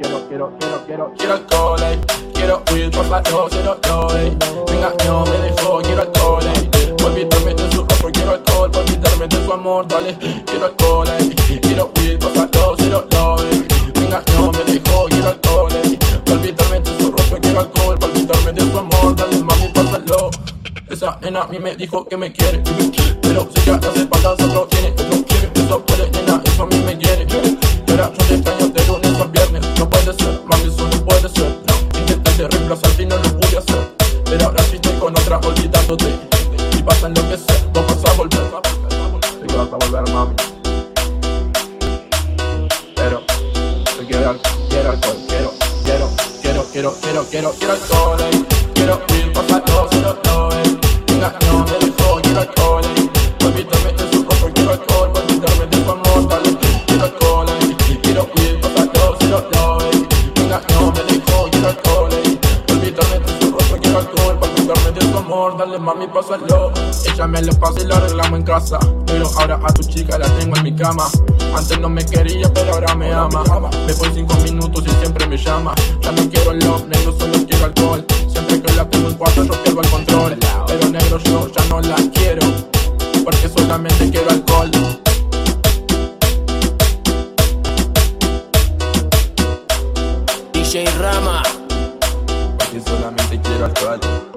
quiero, quiero, quiero, quiero, quiero alcohol, ey. Quiero huir por la no, no, ey. Me engañó, me dejó, quiero alcohol, ey. Por olvidarme de su rostro, quiero alcohol, olvidarme de su amor, dale. Quiero alcohol, ey. Quiero huir por la no, no, ey. Me engañó, me dejó, quiero alcohol, ey. Por olvidarme de su rostro, quiero alcohol, por olvidarme de su amor, dale, mami, pásalo. Esa nena a mí me dijo que me quiere, pero si ya hace falta, otro puede ser, mami, puede ser. No, intenté reemplazarte y no lo pude hacer, pero ahora sí estoy con otra olvidándote. Y vas a enloquecer, vos vas a volver, sé que vas a volver, mami. Pero, yo quiero, quiero alcohol, quiero, quiero, quiero, quiero, quiero, quiero, quiero alcohol. Quiero ir por la amor, dale mami, pásalo. Ella me lo pasa y lo arreglamos en casa. Pero ahora a tu chica la tengo en mi cama. Antes no me quería, pero ahora me ama. Me voy cinco minutos y siempre me llama. Ya no quiero love, negro, solo quiero alcohol. Siempre que la tengo en cuatro, yo pierdo el control. Pero negro, yo ya no la quiero. Porque solamente quiero alcohol. DJ Rama. Porque solamente quiero alcohol.